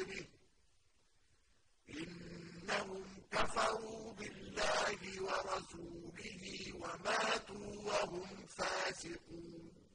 قبله إنهم كفروا بالله ورسوله وماتوا وهم فاسقون.